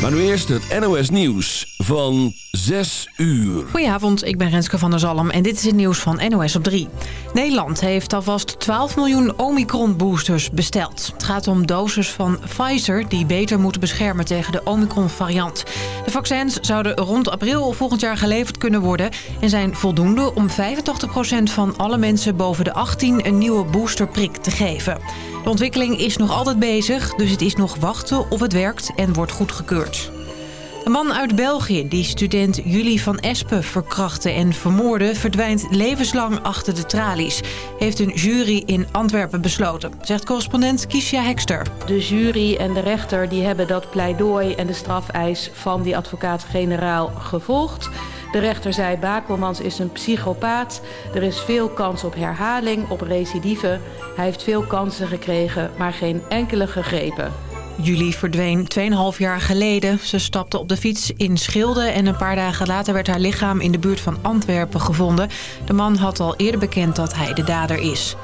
Maar nu eerst het NOS Nieuws van 6 uur. Goedenavond, ik ben Renske van der Zalm en dit is het nieuws van NOS op 3. Nederland heeft alvast 12 miljoen Omicron-boosters besteld. Het gaat om doses van Pfizer die beter moeten beschermen tegen de Omicron-variant. De vaccins zouden rond april volgend jaar geleverd kunnen worden... en zijn voldoende om 85% van alle mensen boven de 18 een nieuwe boosterprik te geven. De ontwikkeling is nog altijd bezig, dus het is nog wachten of het werkt en wordt goedgekeurd. Een man uit België die student Julie van Espen verkrachtte en vermoordde... verdwijnt levenslang achter de tralies. Heeft een jury in Antwerpen besloten, zegt correspondent Kiesja Hekster. De jury en de rechter die hebben dat pleidooi en de strafeis van die advocaat-generaal gevolgd. De rechter zei Bakelmans is een psychopaat. Er is veel kans op herhaling, op recidive. Hij heeft veel kansen gekregen, maar geen enkele gegrepen. Julie verdween 2,5 jaar geleden. Ze stapte op de fiets in Schilde en een paar dagen later werd haar lichaam in de buurt van Antwerpen gevonden. De man had al eerder bekend dat hij de dader is.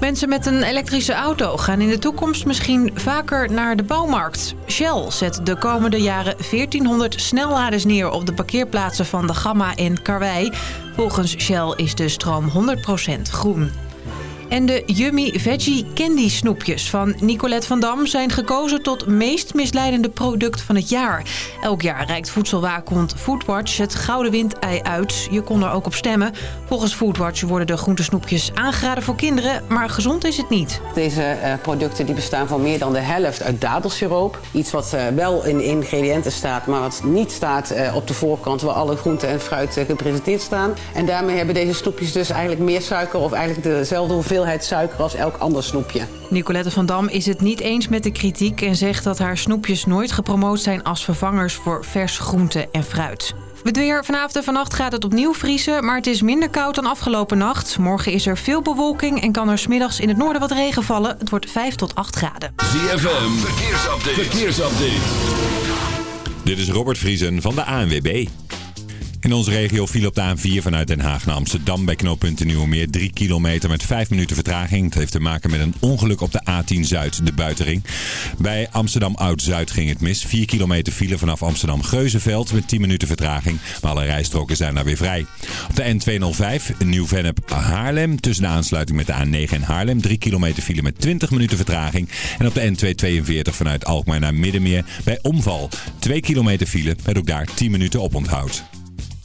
Mensen met een elektrische auto gaan in de toekomst misschien vaker naar de bouwmarkt. Shell zet de komende jaren 1400 snelladers neer op de parkeerplaatsen van de Gamma en Karwei. Volgens Shell is de stroom 100% groen. En de Yummy Veggie Candy snoepjes van Nicolette van Dam... zijn gekozen tot meest misleidende product van het jaar. Elk jaar reikt voedselwaakhond Foodwatch het Gouden Windei uit. Je kon er ook op stemmen. Volgens Foodwatch worden de groentesnoepjes aangeraden voor kinderen... maar gezond is het niet. Deze uh, producten die bestaan van meer dan de helft uit dadelsiroop. Iets wat uh, wel in ingrediënten staat... maar wat niet staat uh, op de voorkant... waar alle groenten en fruit gepresenteerd staan. En daarmee hebben deze snoepjes dus eigenlijk meer suiker... of eigenlijk dezelfde hoeveelheid hoeveelheid suiker als elk ander snoepje. Nicolette van Dam is het niet eens met de kritiek... en zegt dat haar snoepjes nooit gepromoot zijn als vervangers voor vers groente en fruit. Het weer. Vanavond en vannacht gaat het opnieuw vriezen, maar het is minder koud dan afgelopen nacht. Morgen is er veel bewolking en kan er smiddags in het noorden wat regen vallen. Het wordt 5 tot 8 graden. ZFM, verkeersupdate. verkeersupdate. Dit is Robert Vriesen van de ANWB. In onze regio viel op de A4 vanuit Den Haag naar Amsterdam bij knooppunt Nieuwemeer 3 kilometer met 5 minuten vertraging. Het heeft te maken met een ongeluk op de A10 Zuid, de buitenring. Bij Amsterdam Oud-Zuid ging het mis. 4 kilometer file vanaf Amsterdam Geuzenveld met 10 minuten vertraging. Maar alle rijstroken zijn daar weer vrij. Op de N205 Nieuw-Vennep Haarlem tussen de aansluiting met de A9 en Haarlem 3 kilometer file met 20 minuten vertraging. En op de N242 vanuit Alkmaar naar Middenmeer bij Omval 2 kilometer file met ook daar 10 minuten oponthoud.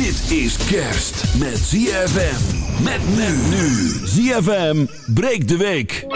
Dit is kerst met ZFM. Met men nu. ZFM breekt de week.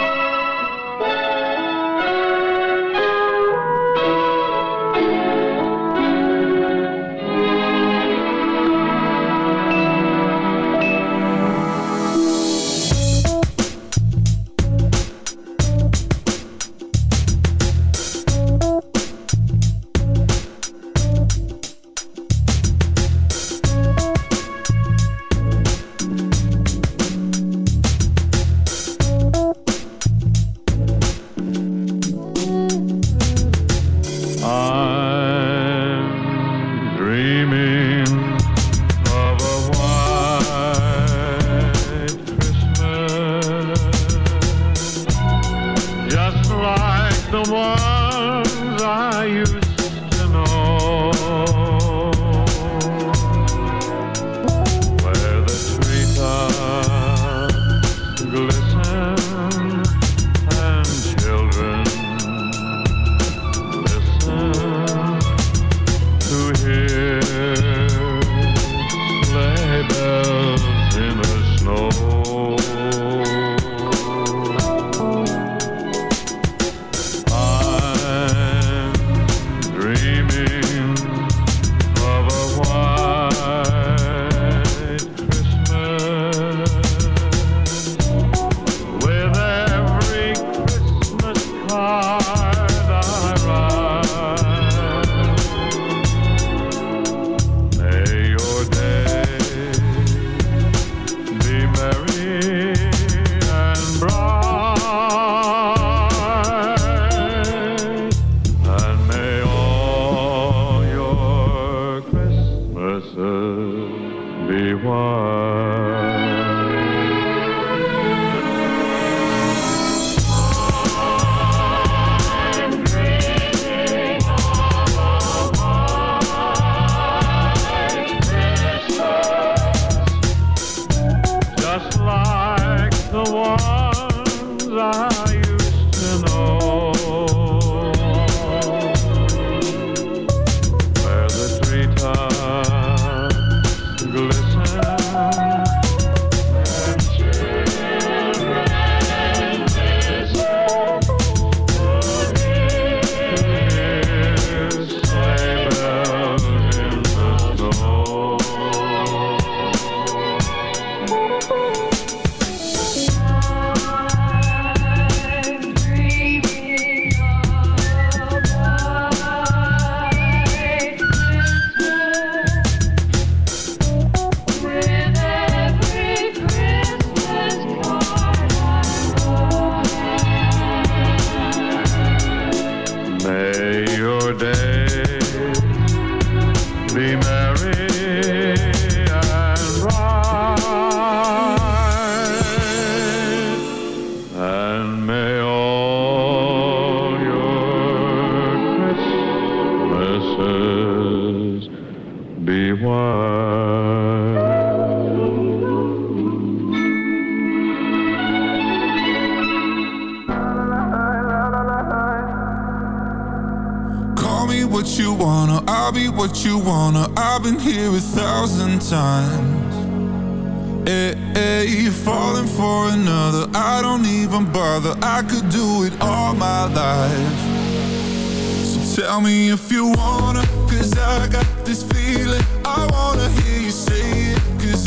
Tell me if you wanna, cause I got this feeling.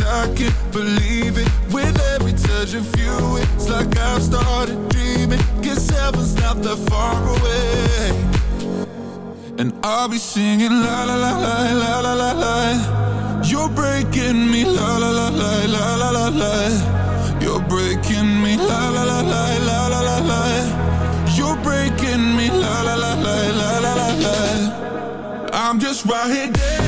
I can't believe it. With every touch of you, it's like I've started dreaming. Cause heaven's not that far away. And I'll be singing la la la la la la la la. You're breaking me la la la la la la la la. You're breaking me la la la la la la la la. You're breaking me la la la la la la la la. I'm just right here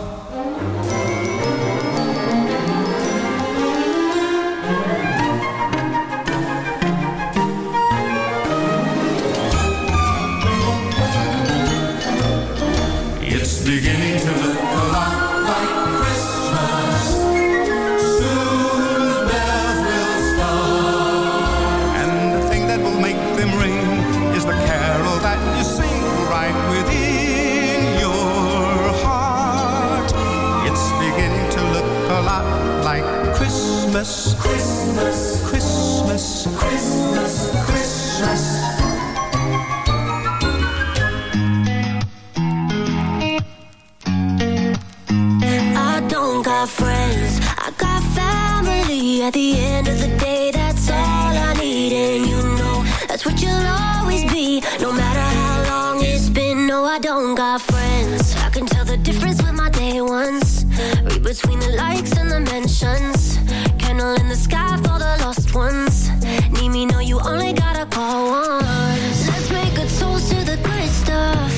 beginning to look a lot like Christmas. Soon the bells will start. And the thing that will make them ring is the carol that you sing right within your heart. It's beginning to look a lot like Christmas. Christmas, Christmas. I friends. I can tell the difference with my day ones. Read between the likes and the mentions. Candle in the sky for the lost ones. Need me, no, you only gotta call once. Let's make a toast to the good stuff.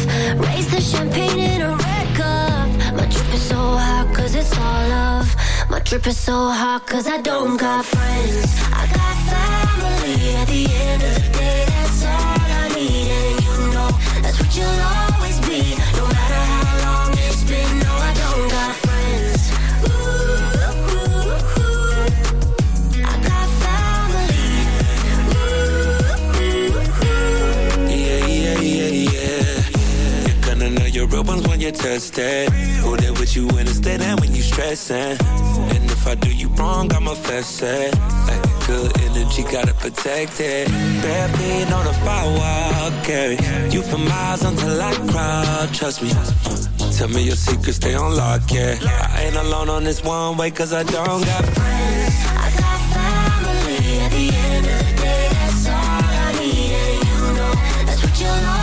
Raise the champagne in a red cup. My drip is so hot cause it's all love. My drip is so hot cause I don't got friends. I got family at the end of the day. That's all I need. And you know that's what you'll always you test it. Who there with you in the state and when you stressing. And if I do you wrong, I'ma fess it. Ay, good energy, gotta protect it. Bare feet on the firewall, carry you for miles until I cry. Trust me. Tell me your secrets, stay on lock, yeah. I ain't alone on this one way, cause I don't got friends. I got family at the end of the day. That's all I need, and you know that's what you'll always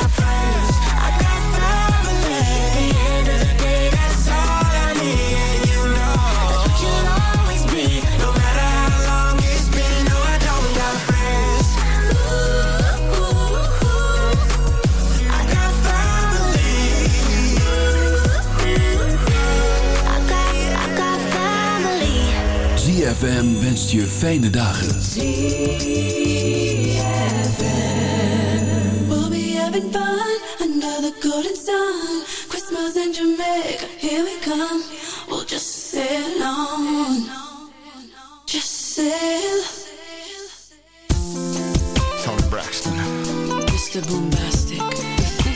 wenst je fijne dagen. We'll be having fun under the golden sun. Christmas in Jamaica, here we come. We'll just sail on. Just sail. Tony Braxton. Mr. Boombastic.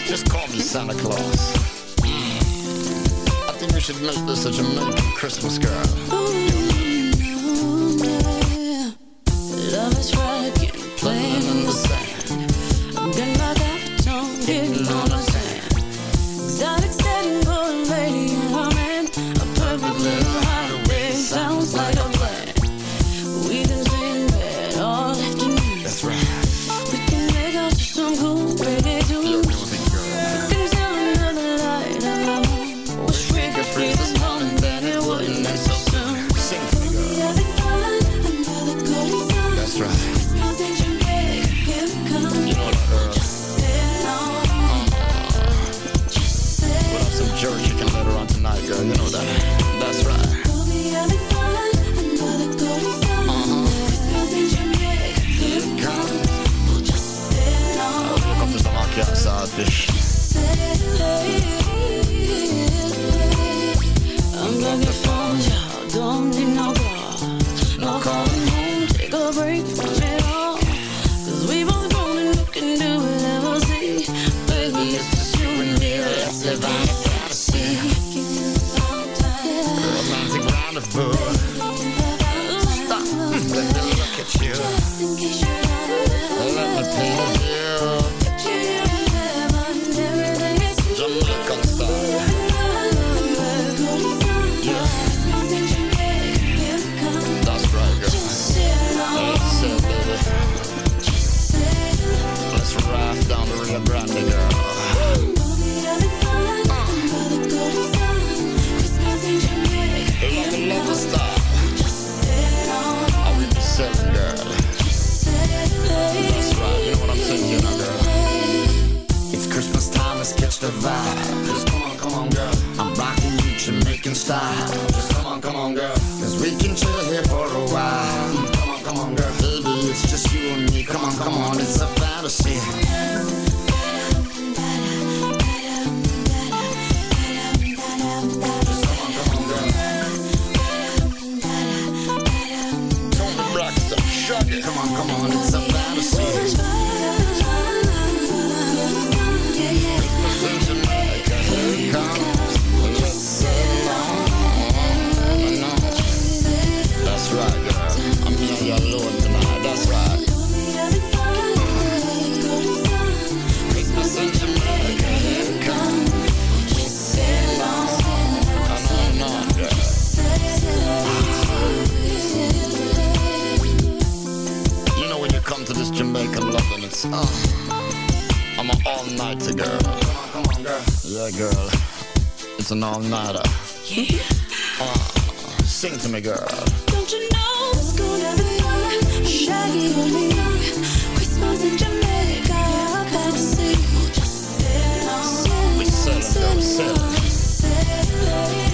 just call me Santa Claus. I think we should make this a Jamaican Christmas, girl. Oh, on the I'm loving it. Uh, I'm an all-nighter girl. Come on, come on, girl. Yeah, girl. It's an all-nighter. Yeah. Uh, sing to me, girl. Don't you know it's gonna be Shaggy Christmas in Jamaica, We we.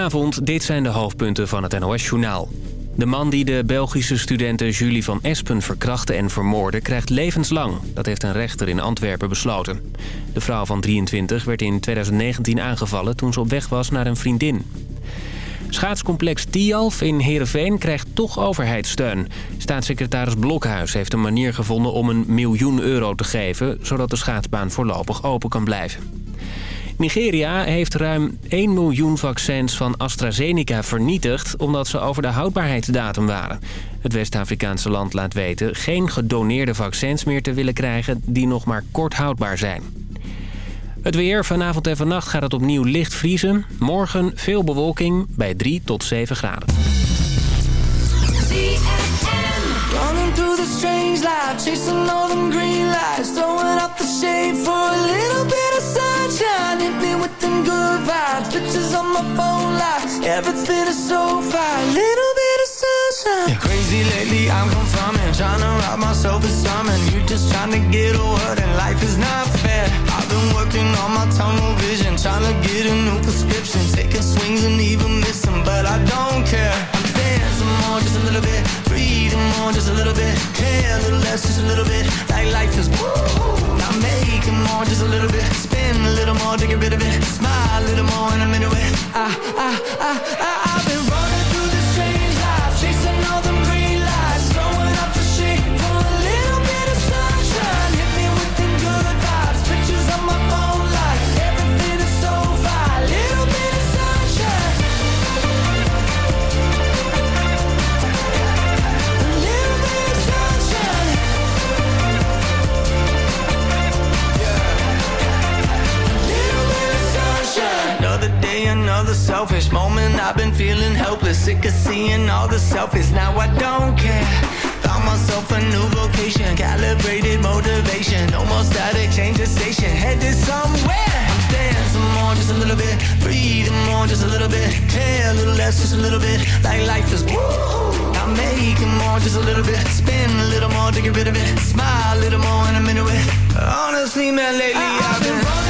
Goedenavond, dit zijn de hoofdpunten van het NOS-journaal. De man die de Belgische studente Julie van Espen verkrachtte en vermoordde... krijgt levenslang. Dat heeft een rechter in Antwerpen besloten. De vrouw van 23 werd in 2019 aangevallen toen ze op weg was naar een vriendin. Schaatscomplex Tialf in Heerenveen krijgt toch overheidssteun. Staatssecretaris Blokhuis heeft een manier gevonden om een miljoen euro te geven... zodat de schaatsbaan voorlopig open kan blijven. Nigeria heeft ruim 1 miljoen vaccins van AstraZeneca vernietigd... omdat ze over de houdbaarheidsdatum waren. Het West-Afrikaanse land laat weten geen gedoneerde vaccins meer te willen krijgen... die nog maar kort houdbaar zijn. Het weer. Vanavond en vannacht gaat het opnieuw licht vriezen. Morgen veel bewolking bij 3 tot 7 graden. Strange life, chasing all them green lights, throwing up the shade for a little bit of sunshine. Hit me with them good vibes, pictures on my phone life, everything is so fine. Little bit of sunshine. Yeah, crazy lately, I'm confirming, trying to rob myself of something. You just trying to get a word, and life is not fair. I've been working on my tunnel vision, trying to get a new prescription, taking swings and even missing, but I don't care. I'm more, just a little bit, breathing more, just a little bit, care a little less, just a little bit, like life is woo. Now making more, just a little bit, spin a little more to get rid of it, smile a little more in a minute. With I, I, I, I, I've selfish moment. I've been feeling helpless, sick of seeing all the selfies. Now I don't care. Found myself a new vocation, calibrated motivation. No more static, change the station, headed somewhere. I'm dancing more, just a little bit. Breathing more, just a little bit. Care a little less, just a little bit. Like life is woo. I'm making more, just a little bit. Spin a little more to get rid of it. Smile a little more in a minute with. Honestly, man, lately I've been running through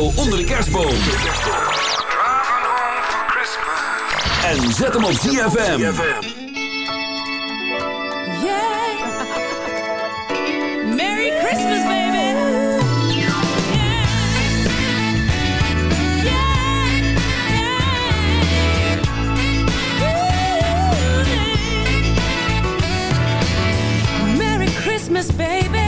Onder de kerstboom. En zet hem op ZFM. Yeah. Merry Christmas, baby. Merry Christmas, baby.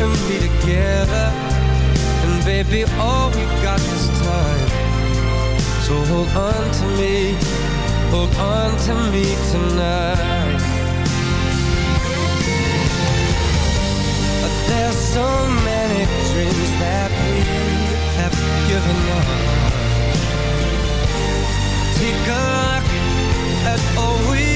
And me together. And baby, all we've got is time. So hold on to me, hold on to me tonight. But there's so many dreams that we have given up. Take a look at all we've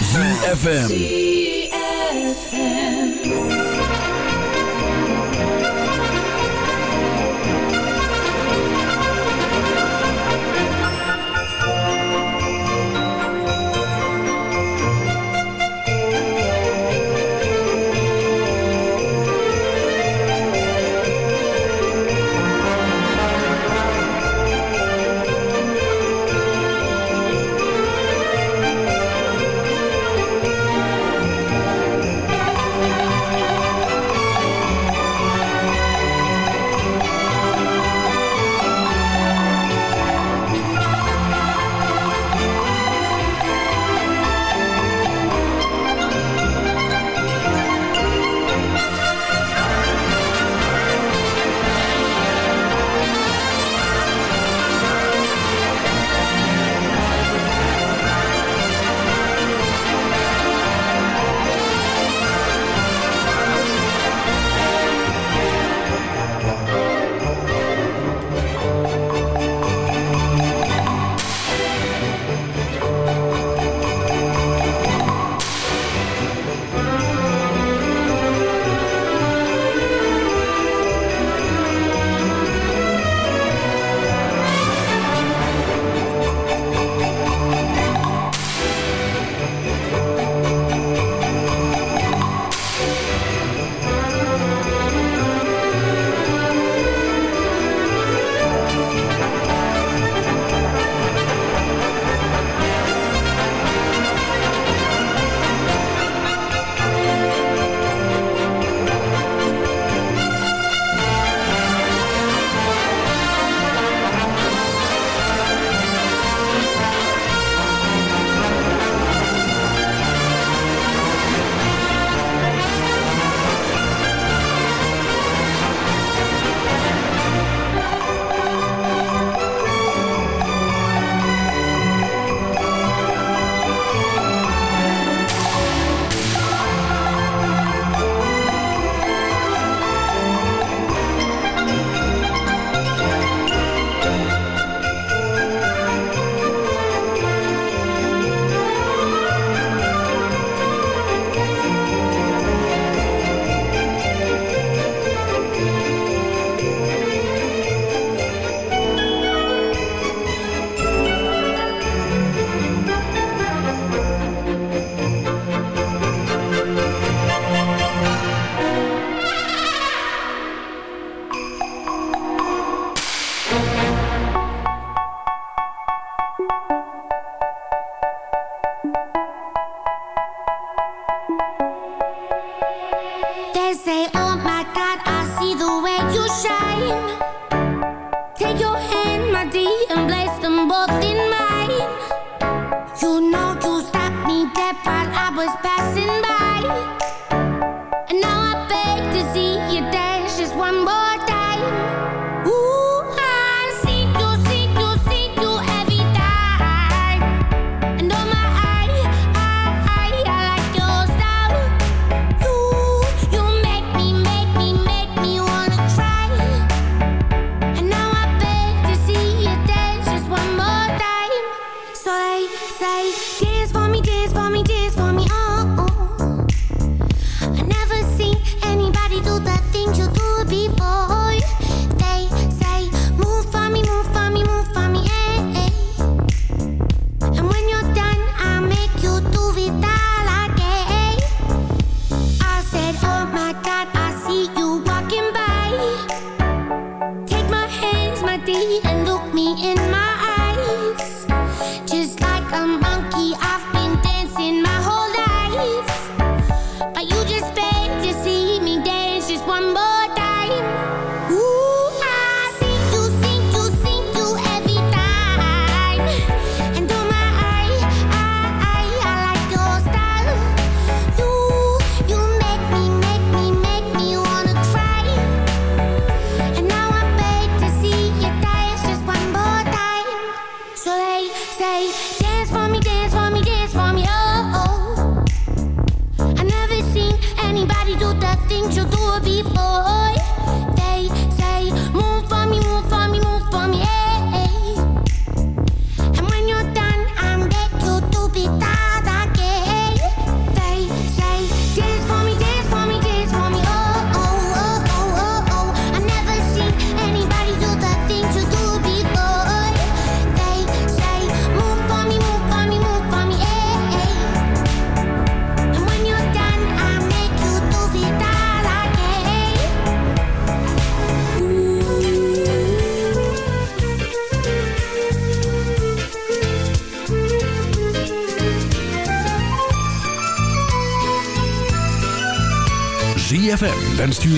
ZFM.